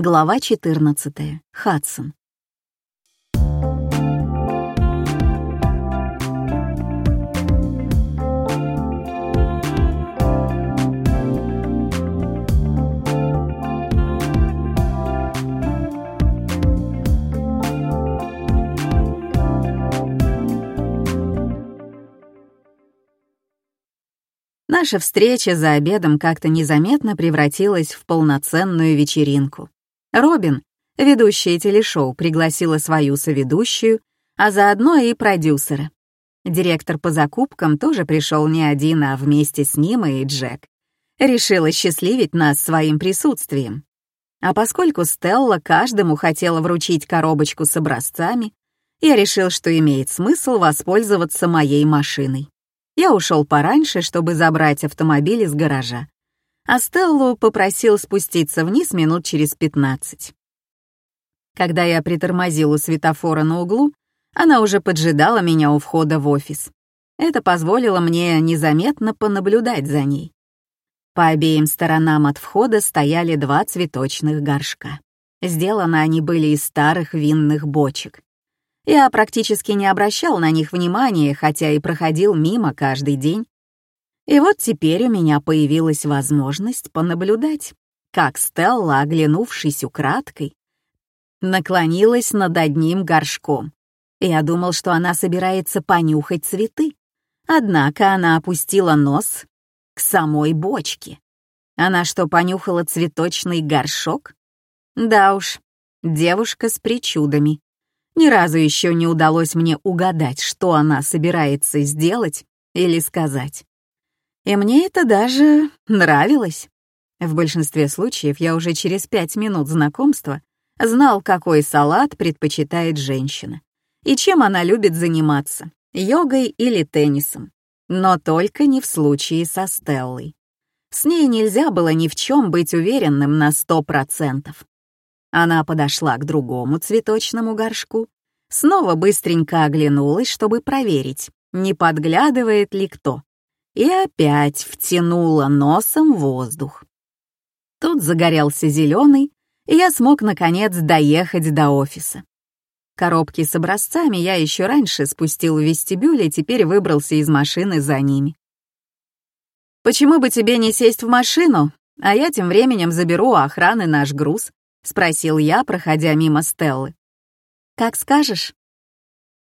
Глава 14. Хадсон. Наша встреча за обедом как-то незаметно превратилась в полноценную вечеринку. Робин, ведущая телешоу, пригласила свою соведущую, а заодно и продюсера. Директор по закупкам тоже пришел не один, а вместе с ним и Джек. Решила счастливить нас своим присутствием. А поскольку Стелла каждому хотела вручить коробочку с образцами, я решил, что имеет смысл воспользоваться моей машиной. Я ушел пораньше, чтобы забрать автомобиль из гаража а Стеллу попросил спуститься вниз минут через 15. Когда я притормозил у светофора на углу, она уже поджидала меня у входа в офис. Это позволило мне незаметно понаблюдать за ней. По обеим сторонам от входа стояли два цветочных горшка. Сделаны они были из старых винных бочек. Я практически не обращал на них внимания, хотя и проходил мимо каждый день, и вот теперь у меня появилась возможность понаблюдать, как Стелла, оглянувшись украдкой, наклонилась над одним горшком. Я думал, что она собирается понюхать цветы. Однако она опустила нос к самой бочке. Она что, понюхала цветочный горшок? Да уж, девушка с причудами. Ни разу еще не удалось мне угадать, что она собирается сделать или сказать. И мне это даже нравилось. В большинстве случаев я уже через пять минут знакомства знал, какой салат предпочитает женщина и чем она любит заниматься — йогой или теннисом. Но только не в случае со Стеллой. С ней нельзя было ни в чем быть уверенным на сто процентов. Она подошла к другому цветочному горшку, снова быстренько оглянулась, чтобы проверить, не подглядывает ли кто, и опять втянула носом воздух. Тут загорелся зеленый, и я смог, наконец, доехать до офиса. Коробки с образцами я еще раньше спустил в вестибюль и теперь выбрался из машины за ними. «Почему бы тебе не сесть в машину, а я тем временем заберу у охраны наш груз?» — спросил я, проходя мимо Стеллы. «Как скажешь».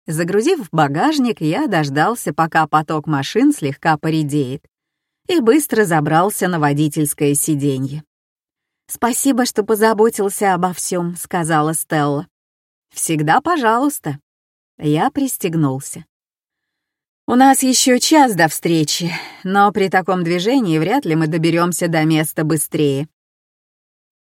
Загрузив в багажник, я дождался, пока поток машин слегка поредеет, и быстро забрался на водительское сиденье. «Спасибо, что позаботился обо всем», — сказала Стелла. «Всегда пожалуйста». Я пристегнулся. «У нас еще час до встречи, но при таком движении вряд ли мы доберемся до места быстрее.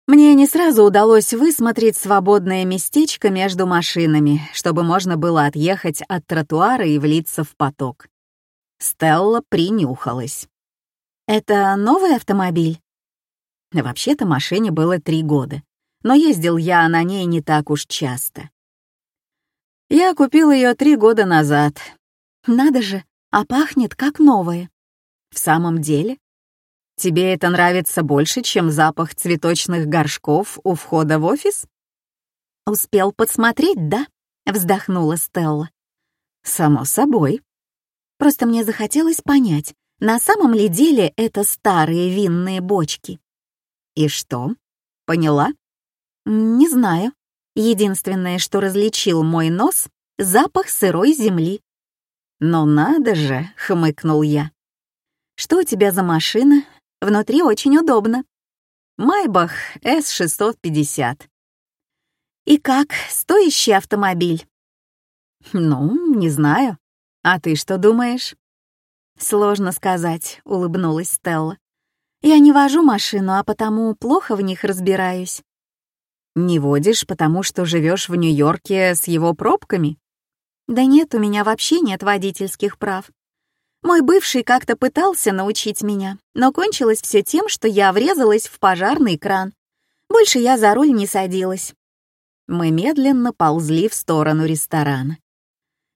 Мне не сразу удалось высмотреть свободное местечко между машинами, чтобы можно было отъехать от тротуара и влиться в поток. Стелла принюхалась. «Это новый автомобиль?» Вообще-то машине было три года, но ездил я на ней не так уж часто. Я купил ее три года назад. Надо же, а пахнет как новое. В самом деле? Тебе это нравится больше, чем запах цветочных горшков у входа в офис? Успел подсмотреть, да? Вздохнула Стелла. Само собой. Просто мне захотелось понять, на самом ли деле это старые винные бочки. И что? Поняла? Не знаю. Единственное, что различил мой нос — запах сырой земли. «Но надо же!» — хмыкнул я. «Что у тебя за машина? Внутри очень удобно. Майбах S650. И как, стоящий автомобиль? Ну, не знаю. А ты что думаешь? Сложно сказать, улыбнулась Стелла. Я не вожу машину, а потому плохо в них разбираюсь. Не водишь, потому что живешь в Нью-Йорке с его пробками? Да нет, у меня вообще нет водительских прав. Мой бывший как-то пытался научить меня, но кончилось все тем, что я врезалась в пожарный кран. Больше я за руль не садилась. Мы медленно ползли в сторону ресторана.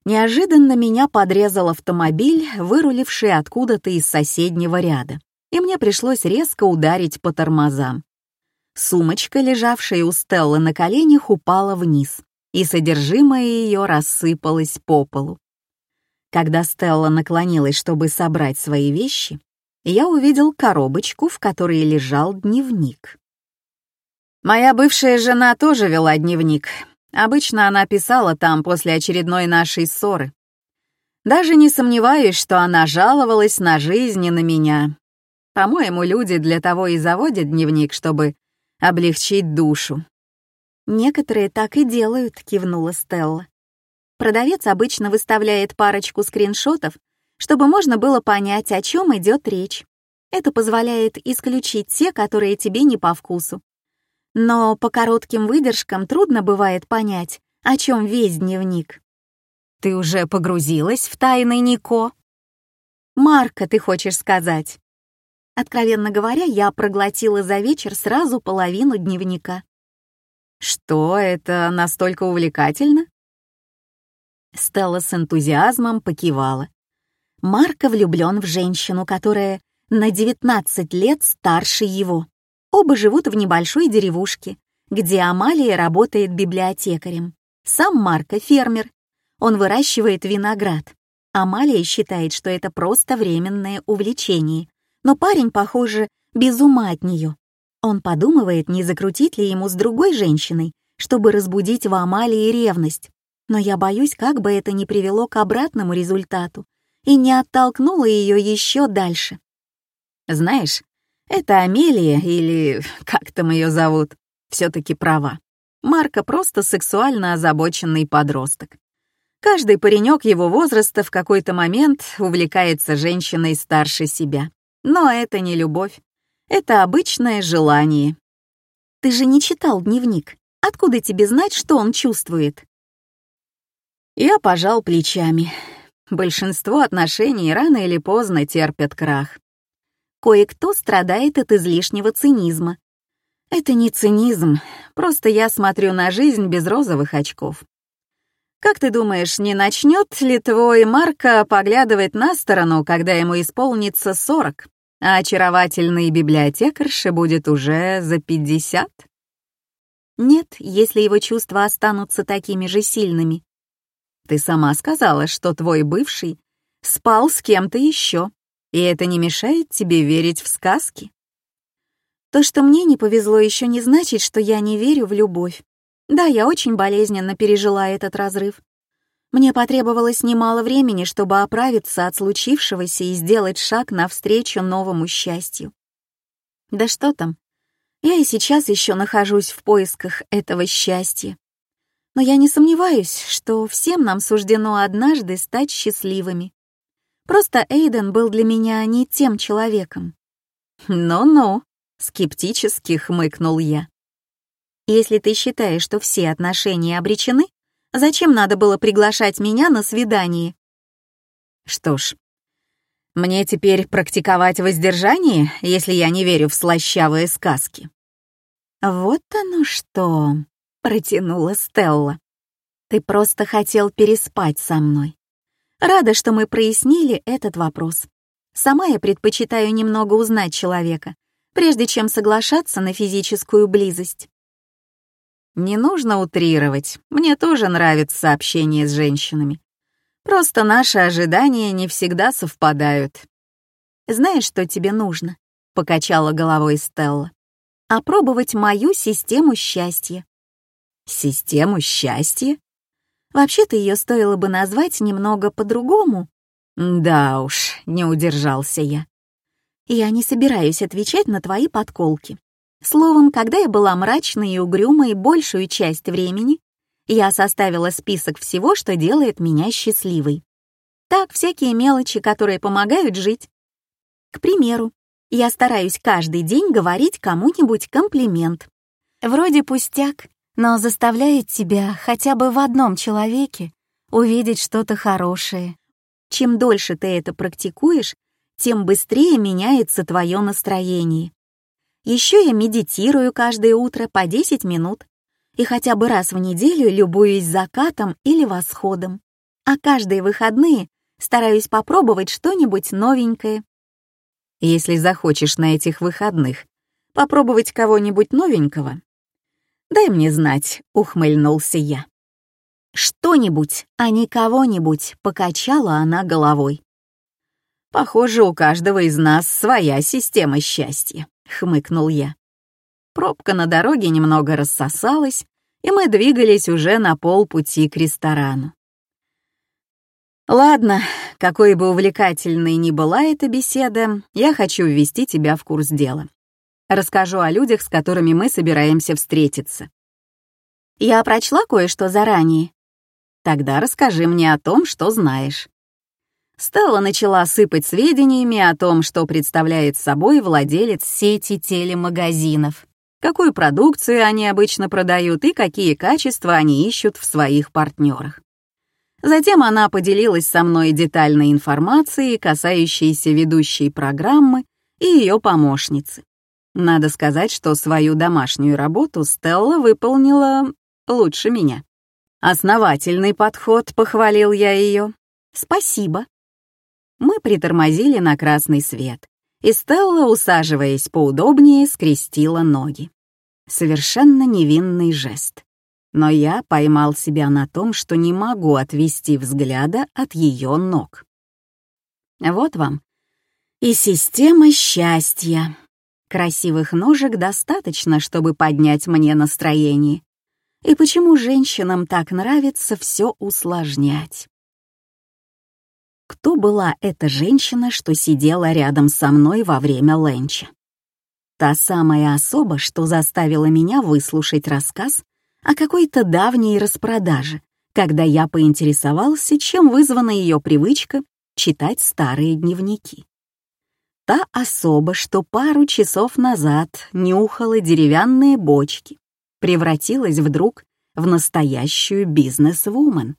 Неожиданно меня подрезал автомобиль, выруливший откуда-то из соседнего ряда, и мне пришлось резко ударить по тормозам. Сумочка, лежавшая у Стеллы на коленях, упала вниз, и содержимое ее рассыпалось по полу. Когда Стелла наклонилась, чтобы собрать свои вещи, я увидел коробочку, в которой лежал дневник. Моя бывшая жена тоже вела дневник. Обычно она писала там после очередной нашей ссоры. Даже не сомневаюсь, что она жаловалась на жизнь и на меня. По-моему, люди для того и заводят дневник, чтобы облегчить душу. «Некоторые так и делают», — кивнула Стелла. Продавец обычно выставляет парочку скриншотов, чтобы можно было понять, о чем идет речь. Это позволяет исключить те, которые тебе не по вкусу. Но по коротким выдержкам трудно бывает понять, о чем весь дневник. Ты уже погрузилась в тайны Нико? Марка, ты хочешь сказать? Откровенно говоря, я проглотила за вечер сразу половину дневника. Что, это настолько увлекательно? Стелла с энтузиазмом покивала. Марка влюблен в женщину, которая на 19 лет старше его. Оба живут в небольшой деревушке, где Амалия работает библиотекарем. Сам Марка фермер, он выращивает виноград. Амалия считает, что это просто временное увлечение, но парень, похоже, без ума от нее. Он подумывает, не закрутить ли ему с другой женщиной, чтобы разбудить в Амалии ревность. Но я боюсь, как бы это ни привело к обратному результату и не оттолкнуло ее еще дальше. Знаешь, это Амелия, или как там ее зовут, все-таки права. Марка просто сексуально озабоченный подросток. Каждый паренек его возраста в какой-то момент увлекается женщиной старше себя. Но это не любовь. Это обычное желание. Ты же не читал дневник. Откуда тебе знать, что он чувствует? Я пожал плечами. Большинство отношений рано или поздно терпят крах. Кое-кто страдает от излишнего цинизма. Это не цинизм, просто я смотрю на жизнь без розовых очков. Как ты думаешь, не начнет ли твой Марко поглядывать на сторону, когда ему исполнится сорок, а очаровательный библиотекарше будет уже за пятьдесят? Нет, если его чувства останутся такими же сильными. Ты сама сказала, что твой бывший спал с кем-то еще, и это не мешает тебе верить в сказки. То, что мне не повезло, еще не значит, что я не верю в любовь. Да, я очень болезненно пережила этот разрыв. Мне потребовалось немало времени, чтобы оправиться от случившегося и сделать шаг навстречу новому счастью. Да что там, я и сейчас еще нахожусь в поисках этого счастья. Но я не сомневаюсь, что всем нам суждено однажды стать счастливыми. Просто Эйден был для меня не тем человеком. «Ну-ну», — скептически хмыкнул я. Если ты считаешь, что все отношения обречены, зачем надо было приглашать меня на свидание? Что ж, мне теперь практиковать воздержание, если я не верю в слащавые сказки. Вот оно что, протянула Стелла. Ты просто хотел переспать со мной. Рада, что мы прояснили этот вопрос. Сама я предпочитаю немного узнать человека, прежде чем соглашаться на физическую близость. Не нужно утрировать, мне тоже нравится общение с женщинами. Просто наши ожидания не всегда совпадают. «Знаешь, что тебе нужно?» — покачала головой Стелла. «Опробовать мою систему счастья». «Систему счастья?» Вообще-то ее стоило бы назвать немного по-другому. Да уж, не удержался я. Я не собираюсь отвечать на твои подколки. Словом, когда я была мрачной и угрюмой большую часть времени, я составила список всего, что делает меня счастливой. Так, всякие мелочи, которые помогают жить. К примеру, я стараюсь каждый день говорить кому-нибудь комплимент. Вроде пустяк, но заставляет тебя хотя бы в одном человеке увидеть что-то хорошее. Чем дольше ты это практикуешь, тем быстрее меняется твое настроение. Еще я медитирую каждое утро по 10 минут и хотя бы раз в неделю любуюсь закатом или восходом. А каждые выходные стараюсь попробовать что-нибудь новенькое. Если захочешь на этих выходных Попробовать кого-нибудь новенького? Дай мне знать, ухмыльнулся я. Что-нибудь, а не кого-нибудь, покачала она головой. Похоже, у каждого из нас своя система счастья, хмыкнул я. Пробка на дороге немного рассосалась, и мы двигались уже на полпути к ресторану. Ладно, какой бы увлекательной ни была эта беседа, я хочу ввести тебя в курс дела. Расскажу о людях, с которыми мы собираемся встретиться. Я прочла кое-что заранее. Тогда расскажи мне о том, что знаешь. Стелла начала сыпать сведениями о том, что представляет собой владелец сети телемагазинов, какую продукцию они обычно продают и какие качества они ищут в своих партнерах. Затем она поделилась со мной детальной информацией, касающейся ведущей программы и ее помощницы. Надо сказать, что свою домашнюю работу Стелла выполнила лучше меня. Основательный подход, похвалил я ее. Спасибо. Мы притормозили на красный свет, и Стелла, усаживаясь поудобнее, скрестила ноги. Совершенно невинный жест но я поймал себя на том, что не могу отвести взгляда от ее ног. Вот вам и система счастья. Красивых ножек достаточно, чтобы поднять мне настроение. И почему женщинам так нравится все усложнять? Кто была эта женщина, что сидела рядом со мной во время ленча? Та самая особа, что заставила меня выслушать рассказ о какой-то давней распродаже, когда я поинтересовался, чем вызвана ее привычка читать старые дневники. Та особа, что пару часов назад нюхала деревянные бочки, превратилась вдруг в настоящую бизнес-вумен.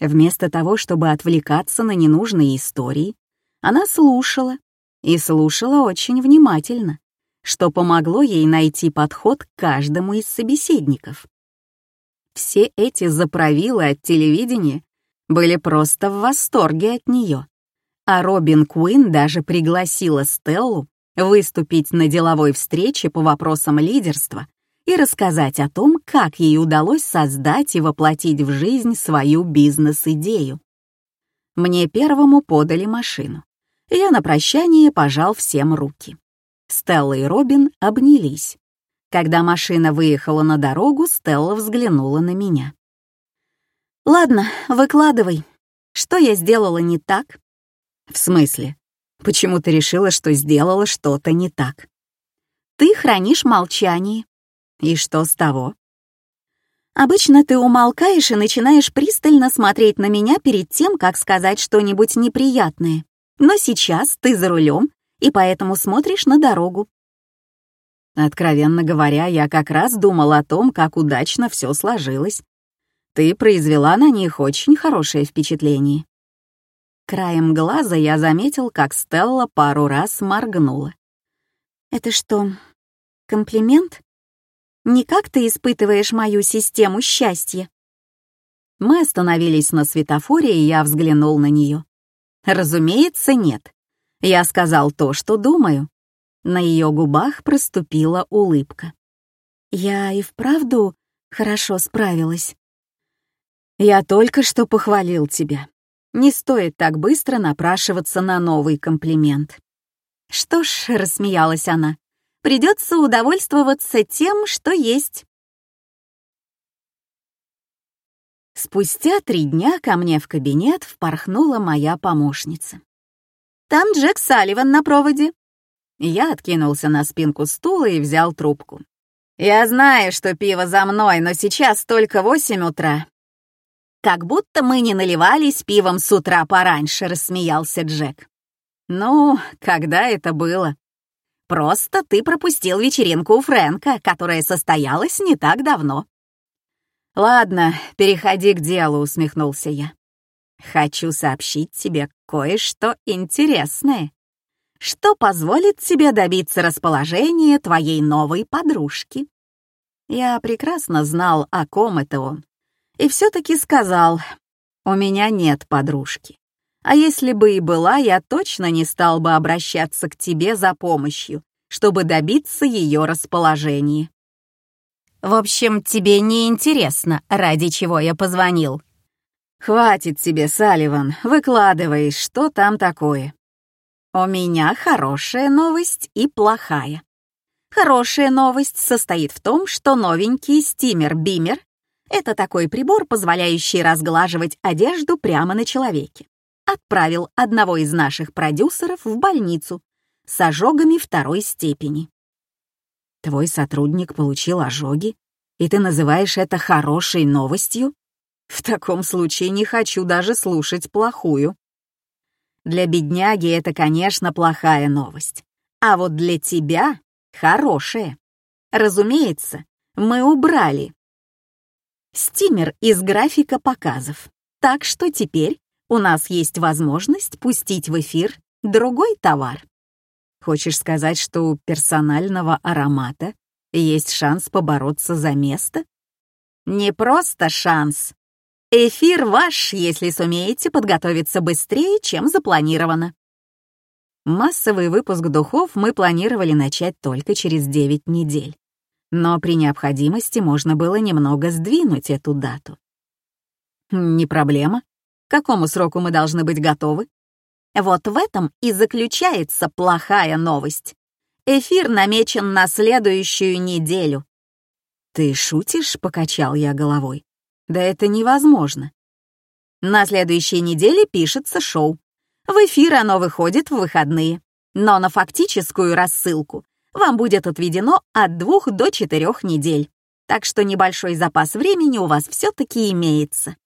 Вместо того, чтобы отвлекаться на ненужные истории, она слушала, и слушала очень внимательно, что помогло ей найти подход к каждому из собеседников. Все эти заправилы от телевидения были просто в восторге от нее. А Робин Куин даже пригласила Стеллу выступить на деловой встрече по вопросам лидерства и рассказать о том, как ей удалось создать и воплотить в жизнь свою бизнес-идею. Мне первому подали машину. Я на прощание пожал всем руки. Стелла и Робин обнялись. Когда машина выехала на дорогу, Стелла взглянула на меня. «Ладно, выкладывай. Что я сделала не так?» «В смысле? Почему ты решила, что сделала что-то не так?» «Ты хранишь молчание». «И что с того?» «Обычно ты умолкаешь и начинаешь пристально смотреть на меня перед тем, как сказать что-нибудь неприятное. Но сейчас ты за рулем, и поэтому смотришь на дорогу. Откровенно говоря, я как раз думал о том, как удачно все сложилось. Ты произвела на них очень хорошее впечатление. Краем глаза я заметил, как Стелла пару раз моргнула. «Это что, комплимент? Не как ты испытываешь мою систему счастья?» Мы остановились на светофоре, и я взглянул на нее. «Разумеется, нет. Я сказал то, что думаю. На ее губах проступила улыбка. «Я и вправду хорошо справилась». «Я только что похвалил тебя. Не стоит так быстро напрашиваться на новый комплимент». «Что ж», — рассмеялась она, — «придется удовольствоваться тем, что есть». Спустя три дня ко мне в кабинет впорхнула моя помощница. «Там Джек Салливан на проводе», я откинулся на спинку стула и взял трубку. «Я знаю, что пиво за мной, но сейчас только восемь утра». «Как будто мы не наливались пивом с утра пораньше», — рассмеялся Джек. «Ну, когда это было?» «Просто ты пропустил вечеринку у Фрэнка, которая состоялась не так давно». «Ладно, переходи к делу», — усмехнулся я. «Хочу сообщить тебе кое-что интересное» что позволит тебе добиться расположения твоей новой подружки. Я прекрасно знал, о ком это он, и все-таки сказал, у меня нет подружки. А если бы и была, я точно не стал бы обращаться к тебе за помощью, чтобы добиться ее расположения. В общем, тебе не интересно, ради чего я позвонил. Хватит тебе, Салливан, выкладывай, что там такое. У меня хорошая новость и плохая. Хорошая новость состоит в том, что новенький стимер-бимер — это такой прибор, позволяющий разглаживать одежду прямо на человеке. Отправил одного из наших продюсеров в больницу с ожогами второй степени. Твой сотрудник получил ожоги, и ты называешь это хорошей новостью? В таком случае не хочу даже слушать плохую. Для бедняги это, конечно, плохая новость. А вот для тебя — хорошая. Разумеется, мы убрали стимер из графика показов. Так что теперь у нас есть возможность пустить в эфир другой товар. Хочешь сказать, что у персонального аромата есть шанс побороться за место? Не просто шанс. Эфир ваш, если сумеете подготовиться быстрее, чем запланировано. Массовый выпуск духов мы планировали начать только через 9 недель. Но при необходимости можно было немного сдвинуть эту дату. Не проблема. К какому сроку мы должны быть готовы? Вот в этом и заключается плохая новость. Эфир намечен на следующую неделю. «Ты шутишь?» — покачал я головой. «Да это невозможно». На следующей неделе пишется шоу. В эфир оно выходит в выходные. Но на фактическую рассылку вам будет отведено от двух до четырех недель. Так что небольшой запас времени у вас все-таки имеется.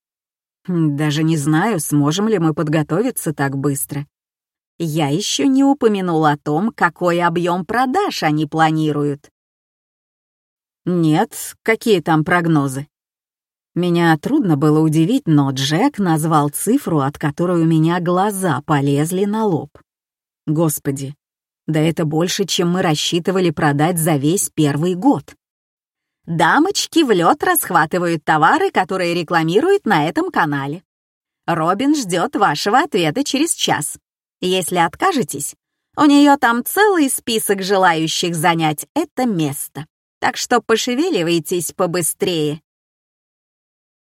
Даже не знаю, сможем ли мы подготовиться так быстро. Я еще не упомянула о том, какой объем продаж они планируют. Нет, какие там прогнозы? Меня трудно было удивить, но Джек назвал цифру, от которой у меня глаза полезли на лоб. Господи, да это больше, чем мы рассчитывали продать за весь первый год. Дамочки в лед расхватывают товары, которые рекламируют на этом канале. Робин ждет вашего ответа через час. Если откажетесь, у нее там целый список желающих занять это место. Так что пошевеливайтесь побыстрее.